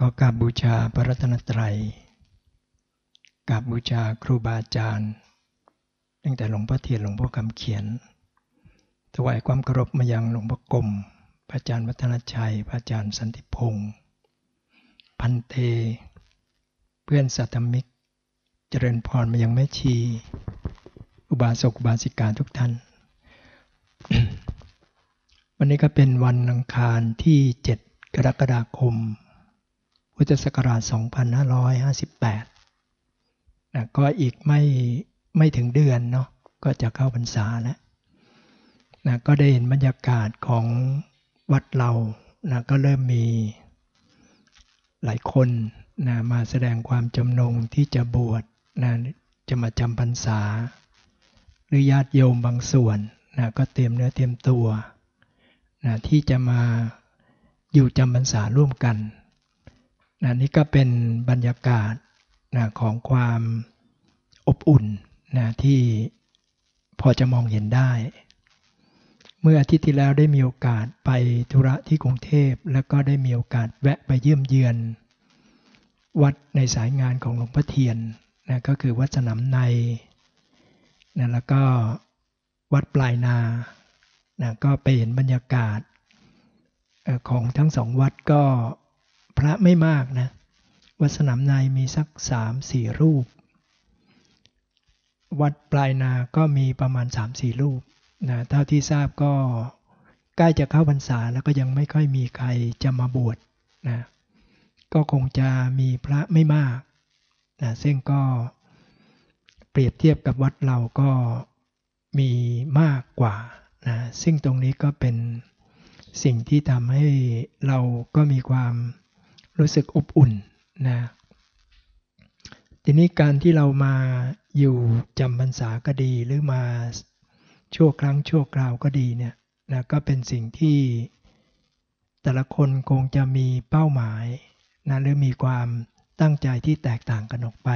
ก็กราบบูชาพระรัตนตรัยกราบบูชาครูบาอาจารย์ ตั้งแต่หลวงพ่อเทียนหลวงพ่อคำเขียน ถวายความเคารพมายังหลวงพ่อกรมพระอาจารย์วัฒนชัย พระอาจารย์สันติพงศ์พันเต เพื่อนสัตมิก เจริญพรมายังแม่ชี อุบาสกอุบาสิกาทุกท่าน วันนี้ก็เป็นวันอังคารที่ 7 กรกฎาคม พุทธศักราช 2558นะก็อีกไม่ไม่ถึงเดือนเนาะก็จะเข้าพรรษาแล้วนะก็ได้เห็นบรรยากาศของวัดเรานะก็เริ่มมีหลายคนนะมาแสดงความจำนงที่จะบวชนะจะมาจำพรรษา หรือญาติโยมบางส่วนนะก็เตรียมเนื้อเตรียมตัวนะที่จะมาอยู่จำพรรษาร่วมกัน นะนี่ก็เป็นบรรยากาศนะของความอบอุ่นนะที่พอจะมองเห็นได้ เมื่ออาทิตย์ที่แล้วได้มีโอกาสไปธุระที่กรุงเทพ แล้วก็ได้มีโอกาสแวะไปเยี่ยมเยือน วัดในสายงานของหลวงพ่อเทียนนะก็คือวัดสนามในนะแล้วก็วัดปลายนานะก็ไปเห็นบรรยากาศของทั้งสองวัดก็ พระไม่มากนะ วัดสนามในมีสักสามสี่รูป วัดปลายนาก็มีประมาณ3ามสี่รูปนะเท่าที่ทราบก็ใกล้จะเข้าพรรษาแล้วก็ยังไม่ค่อยมีใครจะมาบวชนะก็คงจะมีพระไม่มากนะซึ่งก็เปรียบเทียบกับวัดเราก็มีมากกว่านะซึ่งตรงนี้ก็เป็นสิ่งที่ทำให้เราก็มีความ รู้สึกอบอุ่นนะทีนี้การที่เรามาอยู่จำพรรษาก็ดีหรือมาชั่วครั้งชั่วคราวก็ดีเนี่ยนะก็เป็นสิ่งที่แต่ละคนคงจะมีเป้าหมายนะหรือมีความตั้งใจที่แตกต่างกันออกไป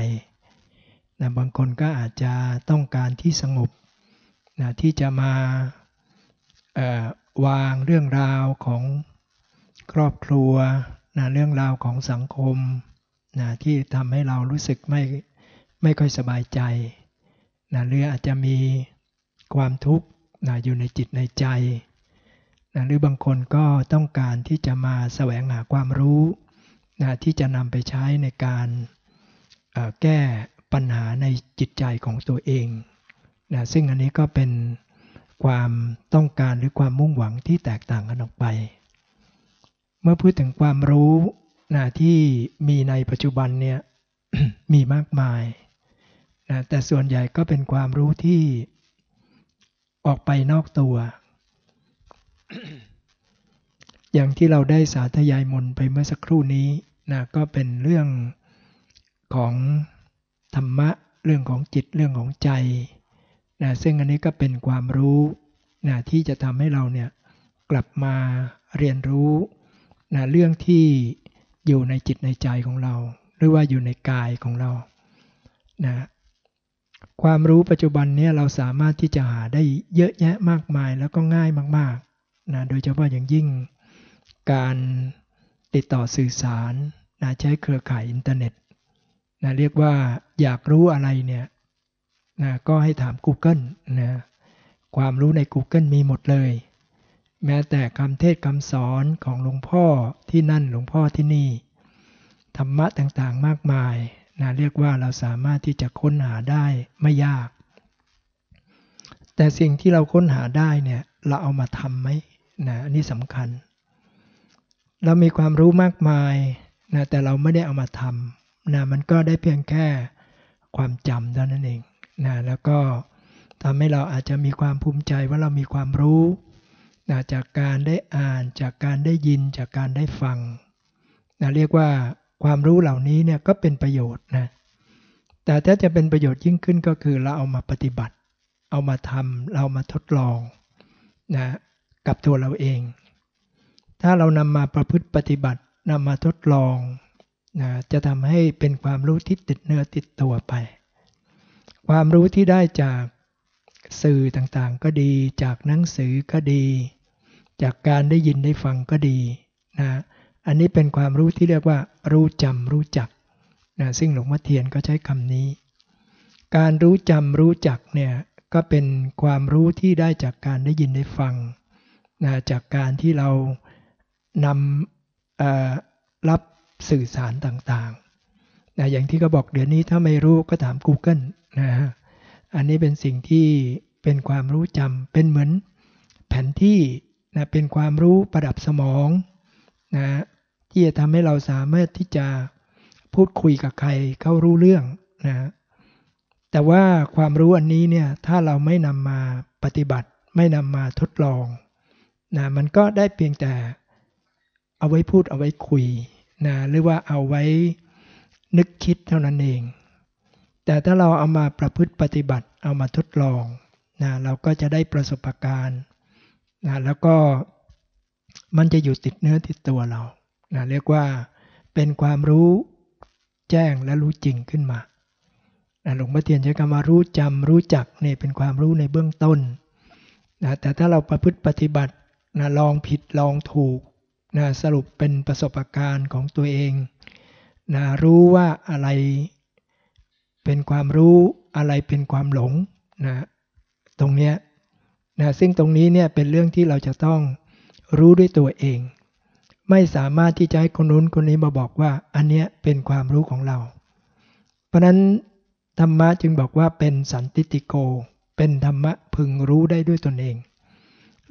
นะบางคนก็อาจจะต้องการที่สงบนะที่จะมาวางเรื่องราวของครอบครัว นะเรื่องราวของสังคมนะที่ทำให้เรารู้สึกไม่ไม่ค่อยสบายใจนะหรืออาจจะมีความทุกข์นะอยู่ในจิตในใจนะหรือบางคนก็ต้องการที่จะมาแสวงหาความรู้นะที่จะนำไปใช้ในการแก้ปัญหาในจิตใจของตัวเองนะซึ่งอันนี้ก็เป็นความต้องการหรือความมุ่งหวังที่แตกต่างกันออกไป เมื่อพูดถึงความรู้นะที่มีในปัจจุบันเนี่ยมีมากมายนะแต่ส่วนใหญ่ก็เป็นความรู้ที่ออกไปนอกตัว อย่างที่เราได้สาธยายมนไปเมื่อสักครู่นี้นะก็เป็นเรื่องของธรรมะเรื่องของจิตเรื่องของใจนะซึ่งอันนี้ก็เป็นความรู้นะที่จะทำให้เราเนี่ยกลับมาเรียนรู้ นะเรื่องที่อยู่ในจิตในใจของเรา หรือว่าอยู่ในกายของเรานะความรู้ปัจจุบันนี้เราสามารถที่จะหาได้เยอะแยะมากมายแล้วก็ง่ายมากๆนะโดยเฉพาะอย่างยิ่งการติดต่อสื่อสารนะใช้เครือข่ายอินเทอร์เน็ตนะเรียกว่าอยากรู้อะไรเนี่ยนะก็ให้ถาม Google นะความรู้ใน Google มีหมดเลย แม้แต่คำเทศคำสอนของหลวงพ่อที่นั่นหลวงพ่อที่นี่ ธรรมะต่างๆมากมายนะเรียกว่าเราสามารถที่จะค้นหาได้ไม่ยาก แต่สิ่งที่เราค้นหาได้เนี่ยเราเอามาทำไหมนะอันนี้สำคัญ เรามีความรู้มากมายนะแต่เราไม่ได้เอามาทำนะมันก็ได้เพียงแค่ความจำเท่านั้นเองนะแล้วก็ทำให้เราอาจจะมีความภูมิใจว่าเรามีความรู้ นะจากการได้อ่านจากการได้ยินจากการได้ฟังนะเรียกว่าความรู้เหล่านี้เนี่ยก็เป็นประโยชน์นะแต่ถ้าจะเป็นประโยชน์ยิ่งขึ้นก็คือเราเอามาปฏิบัติ เอามาทำเรามาทดลองนะกับตัวเราเอง ถ้าเรานำมาประพฤติปฏิบัตินำมาทดลองนะจะทำให้เป็นความรู้ที่ติดเนื้อติดตัวไป ความรู้ที่ได้จากสื่อต่างๆ ก็ดี จากหนังสือก็ดี จากการได้ยินได้ฟังก็ดีนะอันนี้เป็นความรู้ที่เรียกว่า รู้จำรู้จักนะซึ่งหลวงพ่อเทียนก็ใช้คำนี้ การรู้จำรู้จักเนี่ยก็เป็นความรู้ที่ได้จากการได้ยินได้ฟังนะจากการที่เรานำรับสื่อสารต่างๆนะอย่างที่เขาบอกเดี๋ยวนี้ถ้าไม่รู้ก็ถาม Google นะอันนี้เป็นสิ่งที่เป็นความรู้จำเป็นเหมือนแผนที่ นะเป็นความรู้ประดับสมองนะที่จะทำให้เราสามารถที่จะพูดคุยกับใครเข้ารู้เรื่องนะแต่ว่าความรู้อันนี้เนี่ยถ้าเราไม่นำมาปฏิบัติ ไม่นำมาทดลองนะมันก็ได้เพียงแต่เอาไว้พูดเอาไว้คุยนะหรือว่าเอาไว้นึกคิดเท่านั้นเอง แต่ถ้าเราเอามาประพฤติปฏิบัติเอามาทดลองนะเราก็จะได้ประสบการณ์ นะแล้วก็มันจะอยู่ติดเนื้อติดตัวเรานะเรียกว่าเป็นความรู้แจ้งและรู้จริงขึ้นมานะหลวงพ่อเทียนใช้คำว่ารู้จำรู้จักเนี่ยเป็นความรู้ในเบื้องต้นนะแต่ถ้าเราประพฤติปฏิบัตินะลองผิดลองถูกนะสรุปเป็นประสบการณ์ของตัวเองนะรู้ว่าอะไรเป็นความรู้อะไรเป็นความหลงนะตรงเนี้ย นะซึ่งตรงนี้เนี่ยเป็นเรื่องที่เราจะต้องรู้ด้วยตัวเอง ไม่สามารถที่จะให้คนนู้นคนนี้มาบอกว่าอันเนี้ยเป็นความรู้ของเรา เพราะนั้นธรรมะจึงบอกว่าเป็นสันติติโก เป็นธรรมะพึงรู้ได้ด้วยตนเอง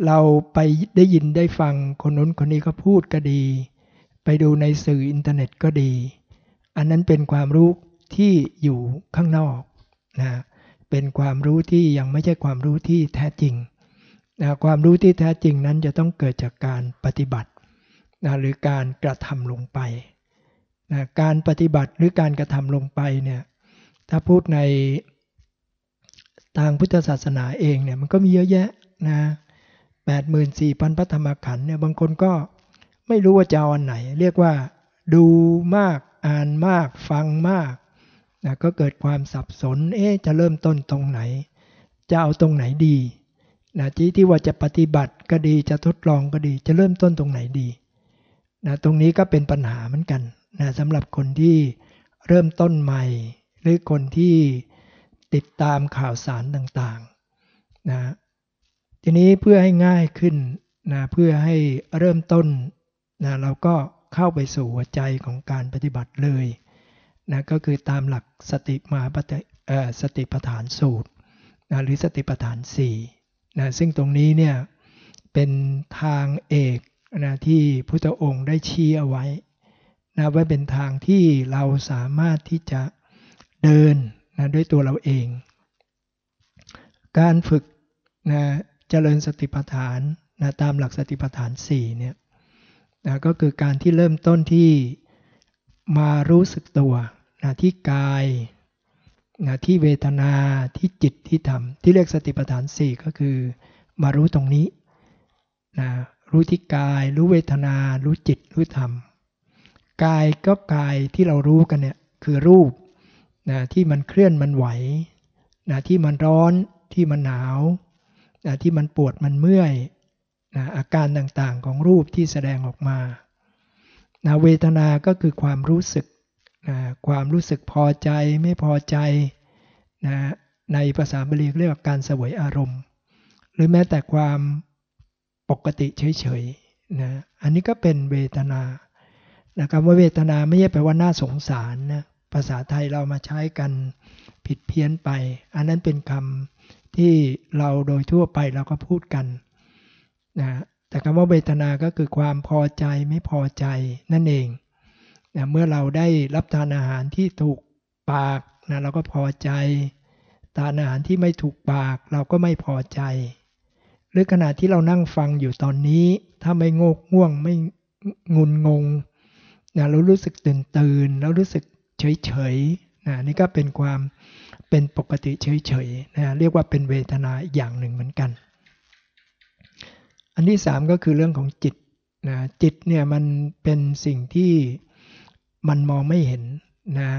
เราไปได้ยินได้ฟังคนนู้นคนนี้ก็พูดก็ดี ไปดูในสื่ออินเทอร์เน็ตก็ดี อันนั้นเป็นความรู้ที่อยู่ข้างนอกนะเป็นความรู้ที่ยังไม่ใช่ความรู้ที่แท้จริง นะความรู้ที่แท้จริงนั้นจะต้องเกิดจากการปฏิบัตินะหรือการกระทำลงไปนะการปฏิบัติหรือการกระทำลงไปเนี่ยถ้าพูดในทางพุทธศาสนาเองเนี่ยมันก็มีเยอะแยะนะแปดหมื่นสี่พันพระธรรมขันธ์เนี่ยบางคนก็ไม่รู้ว่าจะเอาอันไหน เรียกว่าดูมากอ่านมากฟังมากนะก็เกิดความสับสนเอ๊ะจะเริ่มต้นตรงไหน จะเอาตรงไหนดี นะที่ที่ว่าจะปฏิบัติก็ดีจะทดลองก็ดี จะเริ่มต้นตรงไหนดีนะตรงนี้ก็เป็นปัญหาเหมือนกันนะสำหรับคนที่เริ่มต้นใหม่ หรือคนที่ติดตามข่าวสารต่างๆนะทีนี้เพื่อให้ง่ายขึ้นนะเพื่อให้เริ่มต้นนะเราก็เข้าไปสู่หัวใจของการปฏิบัติเลยนะก็คือตามหลักสติมาปฏิสติปัฏฐานสูตรนะหรือสติปัฏฐาน4 นะซึ่งตรงนี้เนี่ยเป็นทางเอกนะที่พุทธองค์ได้ชี้เอาไว้นะว่าเป็นทางที่เราสามารถที่จะเดินนะด้วยตัวเราเอง การฝึกนะเจริญสติปัฏฐานนะตามหลักสติปัฏฐาน4เนี่ยนะก็คือการที่เริ่มต้นที่มารู้สึกตัวนะที่กาย นะที่เวทนาที่จิตที่ธรรม ที่เรียกสติปัฏฐาน 4 ก็คือ มารู้ตรงนี้นะรู้ที่กาย รู้เวทนา รู้จิต รู้ธรรม กายก็กายที่เรารู้กันเนี่ยคือรูปนะที่มันเคลื่อนมันไหวนะที่มันร้อนที่มันหนาวนะที่มันปวดมันเมื่อยนะอาการต่างๆของรูปที่แสดงออกมานะเวทนาก็คือความรู้สึก นะความรู้สึกพอใจไม่พอใจนะในภาษาบาลีเรียกว่าการสวยอารมณ์ หรือแม้แต่ความปกติเฉยๆนะอันนี้ก็เป็นเวทนานะครับว่าเวทนาไม่ใช่แปลว่าน่าสงสารนะภาษาไทยเรามาใช้กันผิดเพี้ยนไป อันนั้นเป็นคำที่เราโดยทั่วไปเราก็พูดกันนะแต่คำว่าเวทนาก็คือความพอใจไม่พอใจนั่นเอง นะเมื่อเราได้รับทานอาหารที่ถูกปากนะเราก็พอใจทานอาหารที่ไม่ถูกปากเราก็ไม่พอใจ หรือขณะที่เรานั่งฟังอยู่ตอนนี้ ถ้าไม่งกง่วงไม่งุนงงนะเรารู้สึกตื่นตื่นแล้วรู้สึกเฉยเฉยนะนี่ก็เป็นความเป็นปกติเฉยเฉยนะเรียกว่าเป็นเวทนาอย่างหนึ่งเหมือนกัน อันที่สามก็คือเรื่องของจิตนะจิตเนี่ยมันเป็นสิ่งที่ มันมองไม่เห็นนะ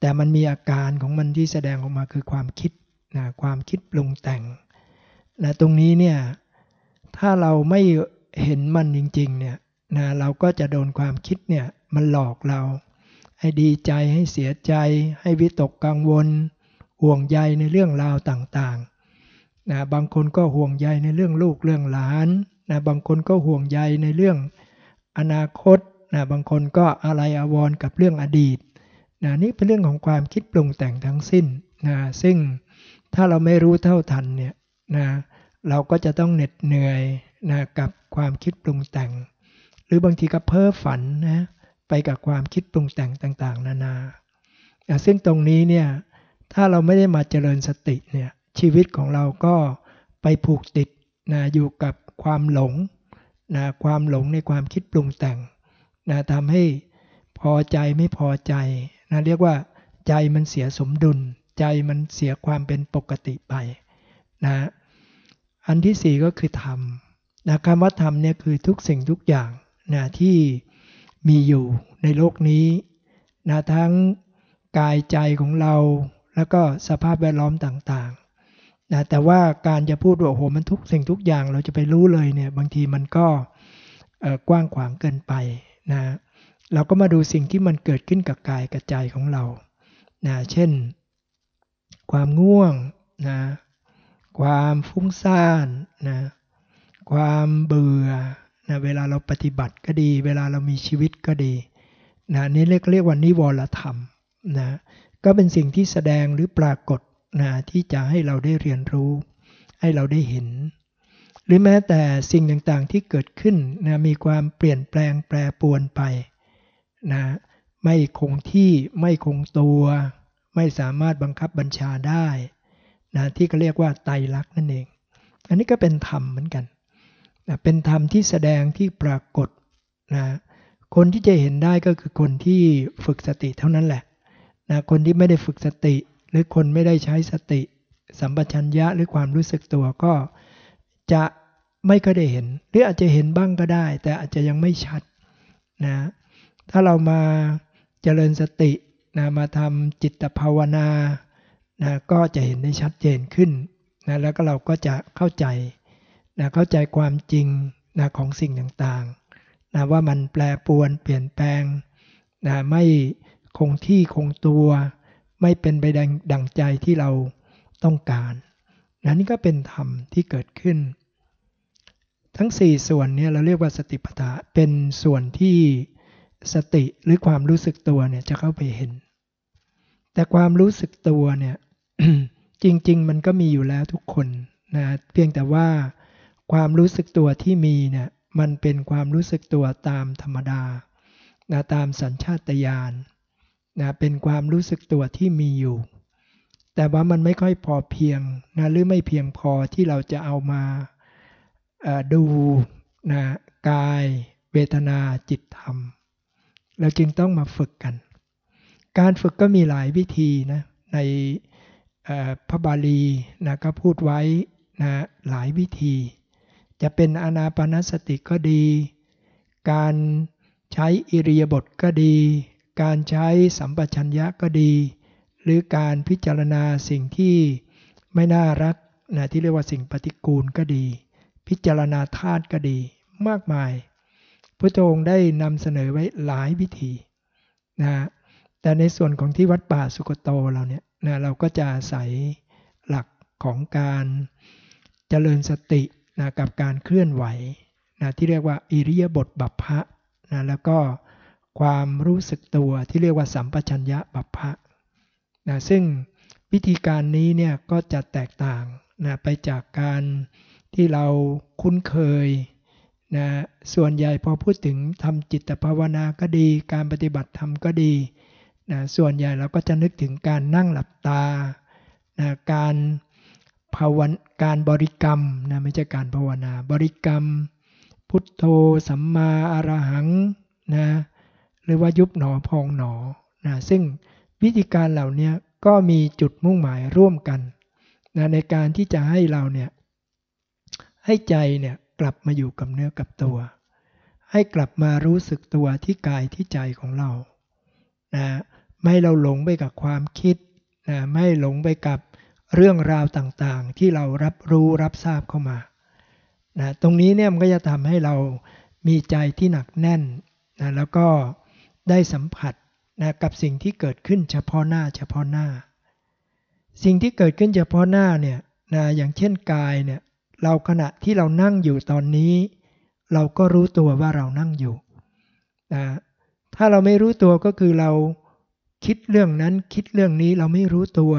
แต่มันมีอาการของมันที่แสดงออกมาคือความคิดนะความคิดปรุงแต่งนะตรงนี้เนี่ยถ้าเราไม่เห็นมันจริงๆเนี่ยนะเราก็จะโดนความคิดเนี่ยมันหลอกเรา ให้ดีใจให้เสียใจ ให้วิตกกังวล ห่วงใยในเรื่องราวต่างๆนะบางคนก็ห่วงใยในเรื่องลูกเรื่องหลานนะบางคนก็ห่วงใยในเรื่องอนาคต นะบางคนก็อะไรอาวรกับเรื่องอดีตนะนี่เป็นเรื่องของความคิดปรุงแต่งทั้งสิ้นนะซึ่งถ้าเราไม่รู้เท่าทันเนี่ยนะเราก็จะต้องเหน็ดเหนื่อยนะกับความคิดปรุงแต่ง หรือบางทีก็เพ้อฝันนะไปกับความคิดปรุงแต่งต่าง ๆ นานานะซึ่งตรงนี้เนี่ยถ้าเราไม่ได้มาเจริญสติเนี่ยชีวิตของเราก็ไปผูกติดนะอยู่กับความหลงนะความหลงในความคิดปรุงแต่ง นะทำให้พอใจไม่พอใจนะเรียกว่า ใจมันเสียสมดุล ใจมันเสียความเป็นปกติไปนะอันที่สี่ก็คือธรรมนะคำว่าธรรมเนี่ยคือทุกสิ่งทุกอย่างนะที่มีอยู่ในโลกนี้นะทั้งกายใจของเรา แล้วก็สภาพแวดล้อมต่างๆนะแต่ว่าการจะพูดว่าโอ้โหมันทุกสิ่งทุกอย่างเราจะไปรู้เลยเนี่ยบางทีมันก็กว้างขวางเกินไป นะเราก็มาดูสิ่งที่มันเกิดขึ้นกับกายกับใจของเรานะเช่น ความง่วงนะความฟุ้งซ่านนะความเบื่อนะเวลาเราปฏิบัติก็ดี เวลาเรามีชีวิตก็ดีนะนี่เรียกเรียกว่านิวรธรรมนะก็เป็นสิ่งที่แสดงหรือปรากฏนะที่จะให้เราได้เรียนรู้ ให้เราได้เห็น หรือแม้แต่สิ่งต่างๆที่เกิดขึ้นนะมีความเปลี่ยนแปลงแปรปรวนไปนะไม่คงที่ไม่คงตัว ไม่สามารถบังคับบัญชาได้นะที่เขาเรียกว่าไตรลักษณ์นั่นเอง อันนี้ก็เป็นธรรมเหมือนกันนะเป็นธรรมที่แสดงที่ปรากฏนะคนที่จะเห็นได้ก็คือคนที่ฝึกสติเท่านั้นแหละนะคนที่ไม่ได้ฝึกสติ หรือคนไม่ได้ใช้สติ สัมปชัญญะหรือความรู้สึกตัวก็จะ ไม่ก็ได้เห็น หรืออาจจะเห็นบ้างก็ได้ แต่อาจจะยังไม่ชัดนะถ้าเรามาเจริญสตินะมาทำจิตภาวนานะก็จะเห็นได้ชัดเจนขึ้นนะแล้วก็เราก็จะเข้าใจนะเข้าใจความจริงนะของสิ่งต่างๆนะว่ามันแปรปรวนเปลี่ยนแปลงนะไม่คงที่คงตัว ไม่เป็นไปดังดังใจที่เราต้องการนะนี่ก็เป็นธรรมที่เกิดขึ้น ทั้ง 4 ส่วนเนี้เราเรียกว่าสติปัฏฐานเป็นส่วนที่สติหรือความรู้สึกตัวเนี่ยจะเข้าไปเห็น แต่ความรู้สึกตัวเนี่ยจริง ๆ มันก็มีอยู่แล้วทุกคนนะเพียงแต่ว่าความรู้สึกตัวที่มีเนี่ยมันเป็นความรู้สึกตัวตามธรรมดานะตามสัญชาตญาณนะเป็นความรู้สึกตัวที่มีอยู่ แต่ว่ามันไม่ค่อยพอเพียงนะหรือไม่เพียงพอที่เราจะเอามา ดูนะกายเวทนาจิตธรรม เราจึงต้องมาฝึกกัน การฝึกก็มีหลายวิธีนะในพระบาลีนะก็พูดไว้นะหลายวิธี จะเป็นอนาปนสติก็ดี การใช้อิริยาบถก็ดี การใช้สัมปชัญญะก็ดี หรือการพิจารณาสิ่งที่ไม่น่ารักนะที่เรียกว่าสิ่งปฏิกูลก็ดี พิจารณาธาตุก็ดีมากมาย พระองค์ได้นำเสนอไว้หลายวิธีนะแต่ในส่วนของที่วัดป่าสุกโตเราเนี่ยนะเราก็จะอาศัยหลักของการเจริญสตินะกับการเคลื่อนไหวนะที่เรียกว่าอิริยาบถบัพพะนะแล้วก็ความรู้สึกตัวที่เรียกว่าสัมปชัญญะบัพพะนะซึ่งวิธีการนี้เนี่ยก็จะแตกต่างนะไปจากการ ที่เราคุ้นเคยนะส่วนใหญ่พอพูดถึงทำจิตภาวนาก็ดี การปฏิบัติธรรมก็ดีนะส่วนใหญ่เราก็จะนึกถึงการนั่งหลับตานะการภาวนาการบริกรรมนะไม่ใช่การภาวนา บริกรรม พุทโธสัมมาอรหังนะหรือว่ายุบหนอพองหนอนะซึ่งวิธีการเหล่านี้ก็มีจุดมุ่งหมายร่วมกันนะในการที่จะให้เราเนี่ย ให้ใจเนี่ยกลับมาอยู่กับเนื้อกับตัว ให้กลับมารู้สึกตัวที่กายที่ใจของเรานะไม่เราหลงไปกับความคิดนะไม่หลงไปกับเรื่องราวต่างๆ ที่เรารับรู้รับทราบเข้ามานะตรงนี้เนี่ยมันก็จะทำให้เรามีใจที่หนักแน่นนะแล้วก็ได้สัมผัสนะกับสิ่งที่เกิดขึ้นเฉพาะหน้าเฉพาะหน้า สิ่งที่เกิดขึ้นเฉพาะหน้าเนี่ยนะอย่างเช่นกายเนี่ย เราขณะที่เรานั่งอยู่ตอนนี้ เราก็รู้ตัวว่าเรานั่งอยู่นะถ้าเราไม่รู้ตัวก็คือเราคิดเรื่องนั้นคิดเรื่องนี้เราไม่รู้ตัว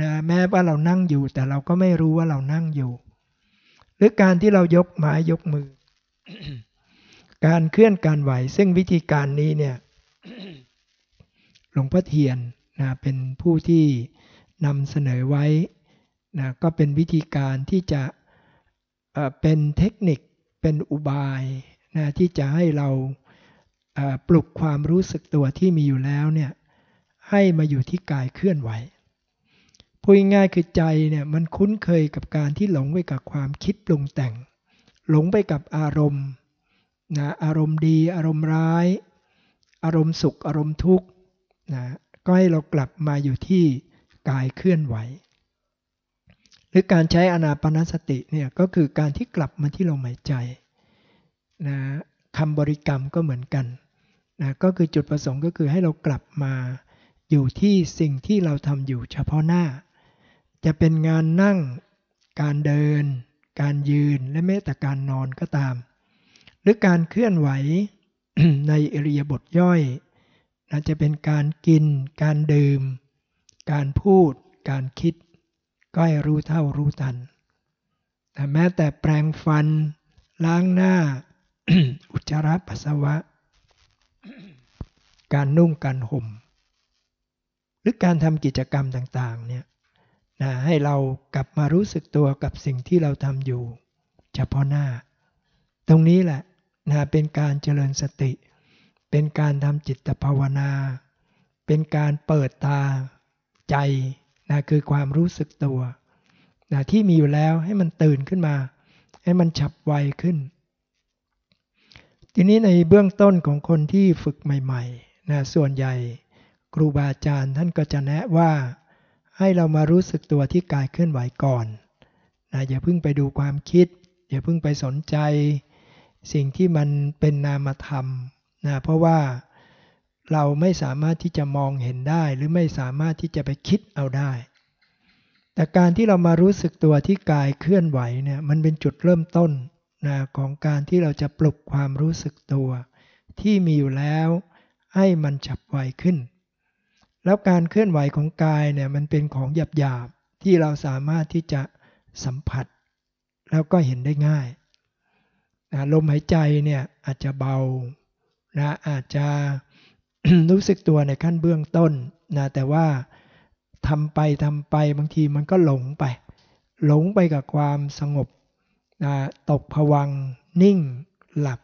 นะแม้ว่าเรานั่งอยู่ แต่เราก็ไม่รู้ว่าเรานั่งอยู่ หรือการที่เรายกไม้ยกมือ การเคลื่อนการไหว ซึ่งวิธีการนี้เนี่ยหลวงพ่อเทียนนะเป็นผู้ที่นำเสนอไว้นะก็เป็นวิธีการที่จะ เป็นเทคนิคเป็นอุบายนะที่จะให้เราปลุกความรู้สึกตัวที่มีอยู่แล้วเนี่ยให้มาอยู่ที่กายเคลื่อนไหวพูดง่ายคือใจเนี่ยมันคุ้นเคยกับการที่หลงไปกับความคิดปรุงแต่ง หลงไปกับอารมณ์นะอารมณ์ดี อารมณ์ร้าย อารมณ์สุขอารมณ์ทุกข์นะก็ให้เรากลับมาอยู่ที่กายเคลื่อนไหว รือการใช้อนาปนสติเนี่ยก็คือการที่กลับมาที่ลมหายใจนะคำบริกรรมก็เหมือนกันนะก็คือจุดประสงค์ก็คือให้เรากลับมาอยู่ที่สิ่งที่เราทำอยู่เฉพาะหน้า จะเป็นงานนั่ง การเดิน การยืนและแม้แต่การนอนก็ตาม หรือการเคลื่อนไหวในอริยบทย่อยนะจะเป็นการกิน การดื่ม การพูด การคิด ก็ให้รู้เท่ารู้ทัน แต่แม้แต่แปลงฟัน ล้างหน้า อุจจาระปัสสาวะ การนุ่งการห่ม หรือการทำกิจกรรมต่างๆเนี่ยนะให้เรากลับมารู้สึกตัวกับสิ่งที่เราทำอยู่ เฉพาะหน้า ตรงนี้แหละนะเป็นการเจริญสติ เป็นการทำจิตภาวนา เป็นการเปิดตาใจ นะคือความรู้สึกตัวนะที่มีอยู่แล้วให้มันตื่นขึ้นมา ให้มันฉับไวขึ้น ทีนี้ในเบื้องต้นของคนที่ฝึกใหม่ๆนะส่วนใหญ่ครูบาอาจารย์ท่านก็จะแนะว่าให้เรามารู้สึกตัวที่กายเคลื่อนไหวก่อนนะอย่าเพิ่งไปดูความคิด อย่าเพิ่งไปสนใจ สิ่งที่มันเป็นนามธรรมนะเพราะว่า เราไม่สามารถที่จะมองเห็นได้ หรือไม่สามารถที่จะไปคิดเอาได้ แต่การที่เรามารู้สึกตัวที่กายเคลื่อนไหวเนี่ยมันเป็นจุดเริ่มต้นนะของการที่เราจะปลุกความรู้สึกตัว ที่มีอยู่แล้วให้มันฉับไวขึ้น แล้วการเคลื่อนไหวของกายเนี่ยมันเป็นของหยาบๆที่เราสามารถที่จะสัมผัส แล้วก็เห็นได้ง่ายลมหายใจเนี่ยอาจจะเบานะอาจจะ รู้สึกตัวในขั้นเบื้องต้นนะแต่ว่าทำไปทำไปบางทีมันก็หลงไป หลงไปกับความสงบนะตกผวังนิ่งหลับ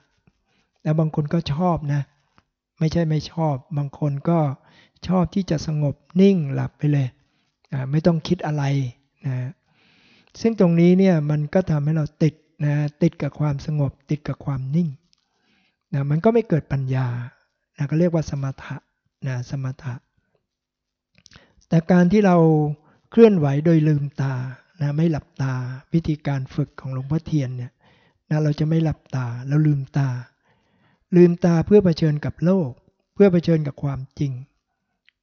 แล้วบางคนก็ชอบนะ ไม่ใช่ไม่ชอบ บางคนก็ชอบที่จะสงบนิ่งหลับไปเลยนะไม่ต้องคิดอะไรนะซึ่งตรงนี้เนี่ยมันก็ทำให้เราติดนะติดกับความสงบติดกับความนิ่งนะมันก็ไม่เกิดปัญญา นะก็เรียกว่าสมถะนะสมถะ แต่การที่เราเคลื่อนไหวโดยลืมตานะไม่หลับตาวิธีการฝึกของหลวงพ่อเทียนเนี่ยนะเราจะไม่หลับตาเราลืมตา ลืมตาเพื่อเผชิญกับโลก เพื่อเผชิญกับความจริง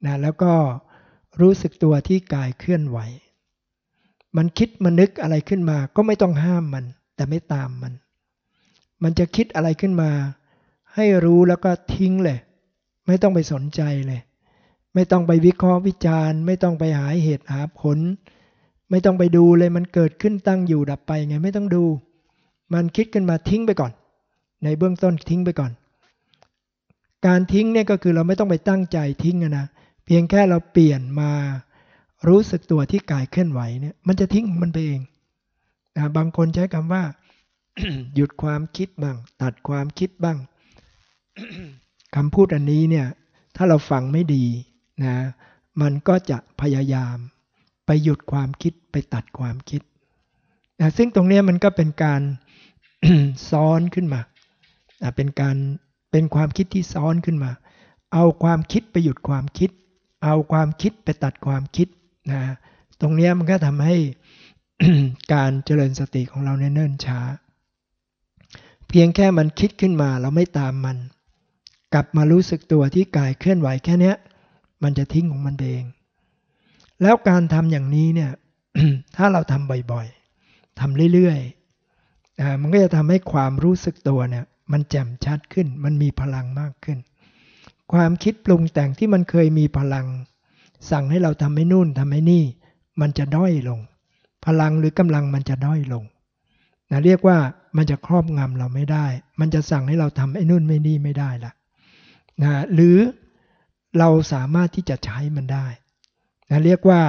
นะแล้วก็รู้สึกตัวที่กายเคลื่อนไหว มันคิดมันนึกอะไรขึ้นมา ก็ไม่ต้องห้ามมัน แต่ไม่ตามมัน มันจะคิดอะไรขึ้นมา ให้รู้แล้วก็ทิ้งเลย ไม่ต้องไปสนใจเลย ไม่ต้องไปวิเคราะห์วิจารณ์ ไม่ต้องไปหาเหตุหาผล ไม่ต้องไปดูเลยมันเกิดขึ้นตั้งอยู่ดับไปไงไม่ต้องดู มันคิดขึ้นมาทิ้งไปก่อน ในเบื้องต้นทิ้งไปก่อน การทิ้งเนี่ยก็คือเราไม่ต้องไปตั้งใจทิ้งนะเพียงแค่เราเปลี่ยนมารู้สึกตัวที่กายเคลื่อนไหวเนี่ย มันจะทิ้งมันไปเองนะบางคนใช้คำว่า หยุดความคิดบ้าง ตัดความคิดบ้าง คำพูดอันนี้เนี่ยถ้าเราฟังไม่ดีนะมันก็จะพยายามไปหยุดความคิดไปตัดความคิดนะซึ่งตรงนี้มันก็เป็นการซ้อนขึ้นมานะเป็นการเป็นความคิดที่ซ้อนขึ้นมา เอาความคิดไปหยุดความคิด เอาความคิดไปตัดความคิดนะตรงนี้มันก็ทำให้การเจริญสติของเราเนิ่นช้า เพียงแค่มันคิดขึ้นมาเราไม่ตามมัน กลับมารู้สึกตัวที่กายเคลื่อนไหวแค่นี้มันจะทิ้งของมันเอง แล้วการทำอย่างนี้เนี่ยถ้าเราทำบ่อยๆทำเรื่อยๆมันก็จะทำให้ความรู้สึกตัวเนี่ยมันแจ่มชัดขึ้น มันมีพลังมากขึ้น ความคิดปรุงแต่งที่มันเคยมีพลัง สั่งให้เราทำให้นู่นทำให้นี่ มันจะด้อยลง พลังหรือกำลังมันจะด้อยลงนะเรียกว่ามันจะครอบงำเราไม่ได้ มันจะสั่งให้เราทำไอ้นู่นไม่นี่ไม่ได้ละ นะหรือเราสามารถที่จะใช้มันได้นะเรียกว่า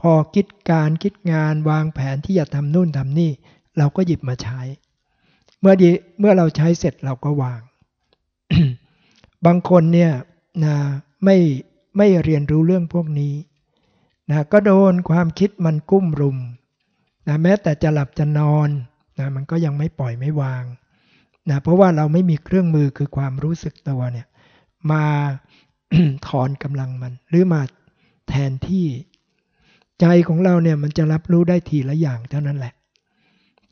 พอคิดการคิดงานวางแผนที่จะทำนู่นทำนี่ เราก็หยิบมาใช้ เมื่อดีเมื่อเราใช้เสร็จเราก็วาง บางคนเนี่ยนะไม่ไม่เรียนรู้เรื่องพวกนี้นะก็โดนความคิดมันกุ้มรุมนะแม้แต่จะหลับจะนอนนะมันก็ยังไม่ปล่อยไม่วางนะเพราะว่าเราไม่มีเครื่องมือคือความรู้สึกตัวเนี่ย มาถอนกำลังมัน หรือมาแทนที่ใจของเราเนี่ยมันจะรับรู้ได้ทีละอย่างเท่านั้นแหละ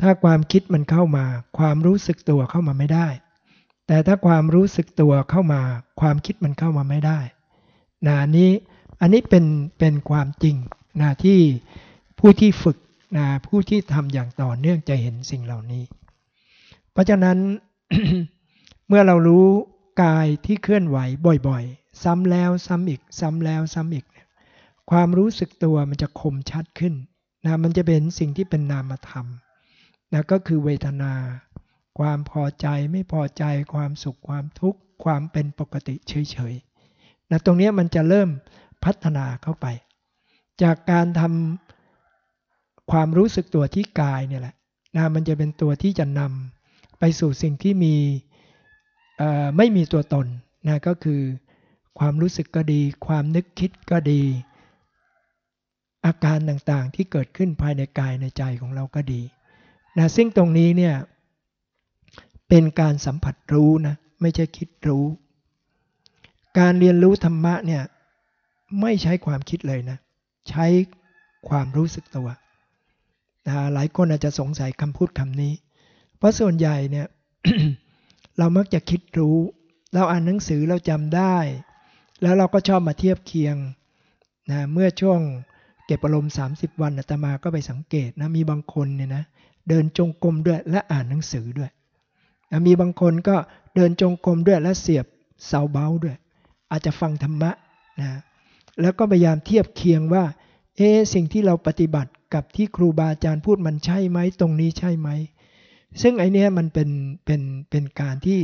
ถ้าความคิดมันเข้ามา ความรู้สึกตัวเข้ามาไม่ได้ แต่ถ้าความรู้สึกตัวเข้ามา ความคิดมันเข้ามาไม่ได้นะนี้อันนี้เป็นเป็นความจริงนะที่ผู้ที่ฝึกนะผู้ที่ทำอย่างต่อเนื่องจะเห็นสิ่งเหล่านี้ เพราะฉะนั้นเมื่อเรารู้ กายที่เคลื่อนไหวบ่อยๆ ซ้ำแล้วซ้ำอีก ซ้ำแล้วซ้ำอีก ความรู้สึกตัวมันจะคมชัดขึ้นนะมันจะเป็นสิ่งที่เป็นนามธรรมนะก็คือเวทนา ความพอใจไม่พอใจ ความสุขความทุกข์ ความเป็นปกติเฉยๆนะตรงนี้มันจะเริ่มพัฒนาเข้าไป จากการทำความรู้สึกตัวที่กายเนี่ยแหละนะมันจะเป็นตัวที่จะนำไปสู่สิ่งที่มี ไม่มีตัวตนนะก็คือ ความรู้สึกก็ดี ความนึกคิดก็ดี อาการต่างๆที่เกิดขึ้นภายในกายในใจของเราก็ดีนะซึ่งตรงนี้เนี่ยเป็นการสัมผัสรู้นะไม่ใช่คิดรู้ การเรียนรู้ธรรมะเนี่ยไม่ใช้ความคิดเลยนะ ใช้ความรู้สึกตัวนะหลายคนอาจจะสงสัยคำพูดคำนี้ เพราะส่วนใหญ่เนี่ย เรามักจะคิดรู้ เราอ่านหนังสือเราจำได้ แล้วเราก็ชอบมาเทียบเคียงนะเมื่อช่วงเก็บอารมณ์ 30 วันอาตมาก็ไปสังเกตนะมีบางคนเนี่ยนะเดินจงกรมด้วยและอ่านหนังสือด้วยนะมีบางคนก็เดินจงกรมด้วยและเสียบเสาเบ้าด้วย อาจจะฟังธรรมะนะแล้วก็พยายามเทียบเคียงว่าเอสิ่งที่เราปฏิบัติกับที่ครูบาอาจารย์พูดมันใช่ไหมตรงนี้ใช่ไหม ซึ่งไอเนี้ยมันเป็นเป็นเป็นการที่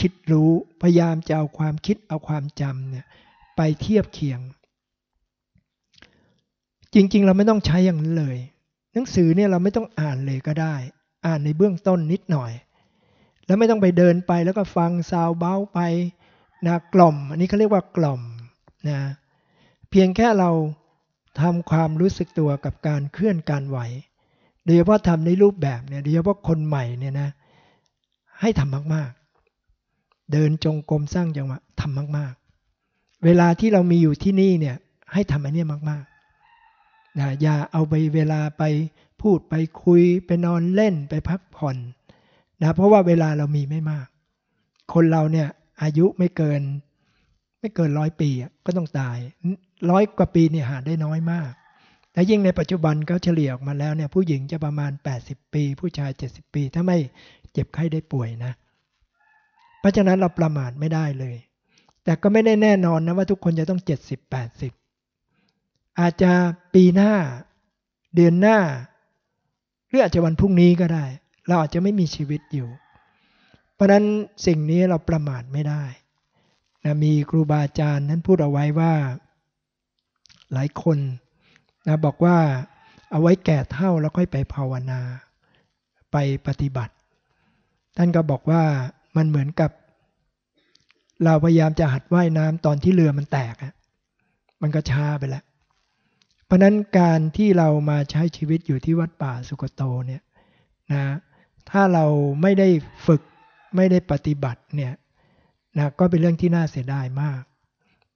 คิดรู้พยายามจะเอาความคิดเอาความจำเนี่ยไปเทียบเคียง จริง ๆ เราไม่ต้องใช้อย่างนั้นเลย หนังสือเนี่ยเราไม่ต้องอ่านเลยก็ได้ อ่านในเบื้องต้นนิดหน่อย แล้วไม่ต้องไปเดินไปแล้วก็ฟังซาวเบ้าไปนะกล่อม อันนี้เขาเรียกว่ากล่อมนะเพียงแค่เราทำความรู้สึกตัวกับการเคลื่อนการไหว โดยเฉพาะทำในรูปแบบเนี่ยโดยเฉพาะคนใหม่เนี่ยนะให้ทำมากๆ เดินจงกรมสร้างจังหวะทำมากๆ เวลาที่เรามีอยู่ที่นี่เนี่ยให้ทำอันนี้มากๆนะอย่าเอาไปเวลาไปพูดไปคุยไปนอนเล่นไปพักผ่อนนะเพราะว่าเวลาเรามีไม่มาก คนเราเนี่ยอายุไม่เกิน ไม่เกินร้อยปีก็ต้องตายร้อยกว่าปีเนี่ยหาได้น้อยมาก แต่ยิ่งในปัจจุบันเขาเฉลี่ยออกมาแล้วเนี่ยผู้หญิงจะประมาณ 80 ปี ผู้ชาย 70 ปี ถ้าไม่เจ็บไข้ได้ป่วยนะ เพราะฉะนั้นเราประมาทไม่ได้เลย แต่ก็ไม่ได้แน่นอนนะว่าทุกคนจะต้อง 70 80 อาจจะปีหน้าเดือนหน้า หรืออาจจะวันพรุ่งนี้ก็ได้ เราอาจจะไม่มีชีวิตอยู่ เพราะนั้นสิ่งนี้เราประมาทไม่ได้นะมีครูบาอาจารย์นั้นพูดเอาไว้ว่า หลายคน นะบอกว่าเอาไว้แก่เท่าแล้วค่อยไปภาวนา ไปปฏิบัติ ท่านก็บอกว่ามันเหมือนกับ เราพยายามจะหัดว่ายน้ำตอนที่เรือมันแตกอะมันก็ช้าไปแล้ว เพราะนั้นการที่เรามาใช้ชีวิตอยู่ที่วัดป่าสุกโตเนี่ยนะถ้าเราไม่ได้ฝึกไม่ได้ปฏิบัติเนี่ยนะก็เป็นเรื่องที่น่าเสียดายมาก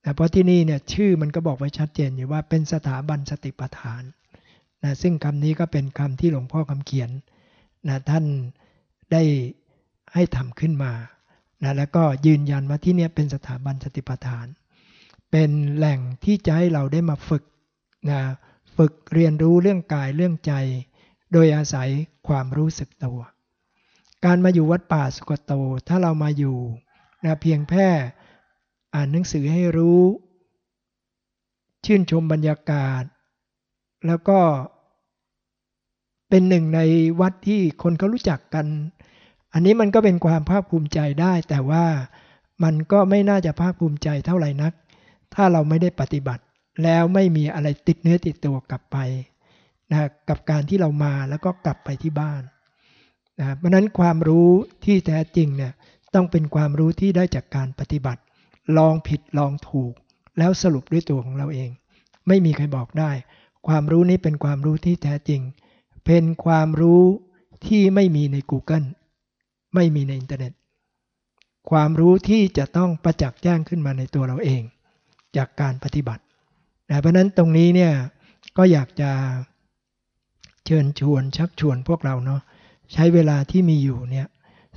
นะเพราะที่นี่เนี่ยชื่อมันก็บอกไว้ชัดเจนอยู่ว่าเป็นสถาบันสติปัฏฐานนะซึ่งคำนี้ก็เป็นคำที่หลวงพ่อคำเขียนนะท่านได้ให้ทำขึ้นมานะแล้วก็ยืนยันว่าที่นี่เป็นสถาบันสติปัฏฐาน เป็นแหล่งที่จะให้เราได้มาฝึกนะฝึกเรียนรู้เรื่องกายเรื่องใจ โดยอาศัยความรู้สึกตัว การมาอยู่วัดป่าสุกโต ถ้าเรามาอยู่นะเพียงแค่ อ่านหนังสือให้รู้ ชื่นชมบรรยากาศ แล้วก็เป็นหนึ่งในวัดที่คนเขารู้จักกัน อันนี้มันก็เป็นความภาคภูมิใจได้ แต่ว่ามันก็ไม่น่าจะภาคภูมิใจเท่าไหร่นัก ถ้าเราไม่ได้ปฏิบัติ แล้วไม่มีอะไรติดเนื้อติดตัวกลับไปนะกับการที่เรามาแล้วก็กลับไปที่บ้านนะเพราะนั้นความรู้ที่แท้จริงเนี่ยต้องเป็นความรู้ที่ได้จากการปฏิบัติ ลองผิดลองถูก แล้วสรุปด้วยตัวของเราเอง ไม่มีใครบอกได้ ความรู้นี้เป็นความรู้ที่แท้จริง เป็นความรู้ที่ไม่มีใน Google ไม่มีในอินเทอร์เน็ต ความรู้ที่จะต้องประจักษ์แจ้งขึ้นมาในตัวเราเอง จากการปฏิบัตินะเพราะนั้นตรงนี้เนี่ยก็อยากจะเชิญชวนชักชวนพวกเราเนาะใช้เวลาที่มีอยู่เนี่ย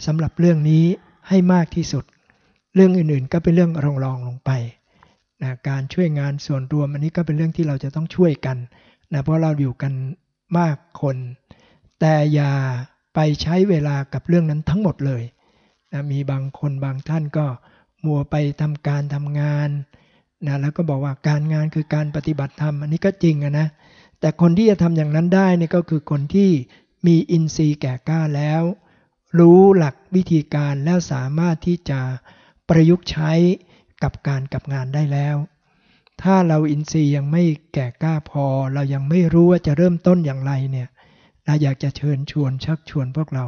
สำหรับเรื่องนี้ให้มากที่สุด รื่องอื่นๆ ก็เป็นเรื่องรองรองลงไปนะการช่วยงานส่วนรวมอันนี้ก็เป็นเรื่องที่เราจะต้องช่วยกันนะเพราะเราอยู่กันมากคน แต่อย่าไปใช้เวลากับเรื่องนั้นทั้งหมดเลยนะมีบางคนบางท่านก็มัวไปทำการทำงานนะแล้วก็บอกว่าการงานคือการปฏิบัติธรรมอันนี้ก็จริงนะแต่คนที่จะทำอย่างนั้นได้นี่ก็คือคนที่มีอินทรีย์แก่กล้าแล้ว รู้หลักวิธีการแล้วสามารถที่จะ ประยุกต์ใช้กับการกับงานได้แล้ว ถ้าเราอินทรีย์ยังไม่แก่กล้าพอ เรายังไม่รู้ว่าจะเริ่มต้นอย่างไรเนี่ยเราอยากจะเชิญชวนชักชวนพวกเรา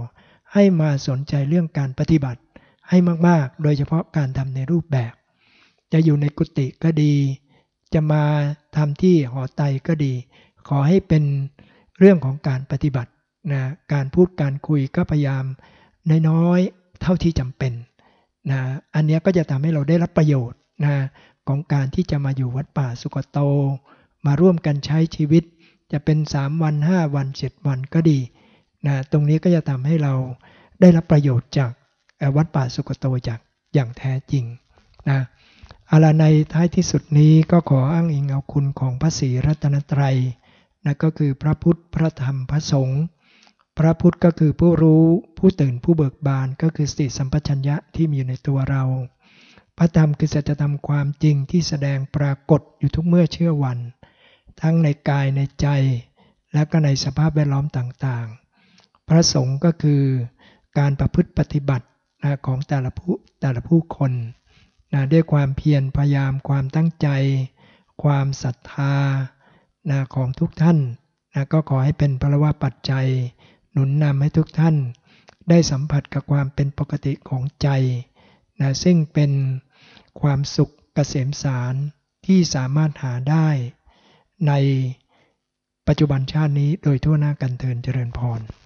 ให้มาสนใจเรื่องการปฏิบัติให้มากๆ โดยเฉพาะการทำในรูปแบบ จะอยู่ในกุฏิก็ดี จะมาทำที่หอไตก็ดี ขอให้เป็นเรื่องของการปฏิบัตินะการพูดการคุยก็พยายามน้อยๆเท่าที่จำเป็น นะอันนี้ก็จะทำให้เราได้รับประโยชน์นะของการที่จะมาอยู่วัดป่าสุกโต มาร่วมกันใช้ชีวิต จะเป็น 3 วัน 5 วัน 7 วันก็ดีนะตรงนี้ก็จะทำให้เราได้รับประโยชน์จากวัดป่าสุกโตจากอย่างแท้จริงนะอาลาในท้ายที่สุดนี้ก็ขออ้างอิงเอาคุณของพระศรีรัตนตรัยนะก็คือพระพุทธพระธรรมพระสงฆ์ พระพุทธก็คือผู้รู้ผู้ตื่นผู้เบิกบานก็คือสติสัมปชัญญะที่มีอยู่ในตัวเรา พระธรรมคือสัจธรรมความจริงที่แสดงปรากฏอยู่ทุกเมื่อเชื่อวัน ทั้งในกายในใจ และก็ในสภาพแวดล้อมต่างๆ พระสงฆ์ก็คือการประพฤติปฏิบัติของแต่ละผู้แต่ละผู้คนนะด้วยความเพียรพยายามความตั้งใจ ความศรัทธานะของทุกท่านนะก็ขอให้เป็นพลวะปัจจัย หนุนนำให้ทุกท่านได้สัมผัสกับความเป็นปกติของใจนะซึ่งเป็นความสุขเกษมสารที่สามารถหาได้ในปัจจุบันชาตินี้โดยทั่วหน้ากันเทินเจริญพร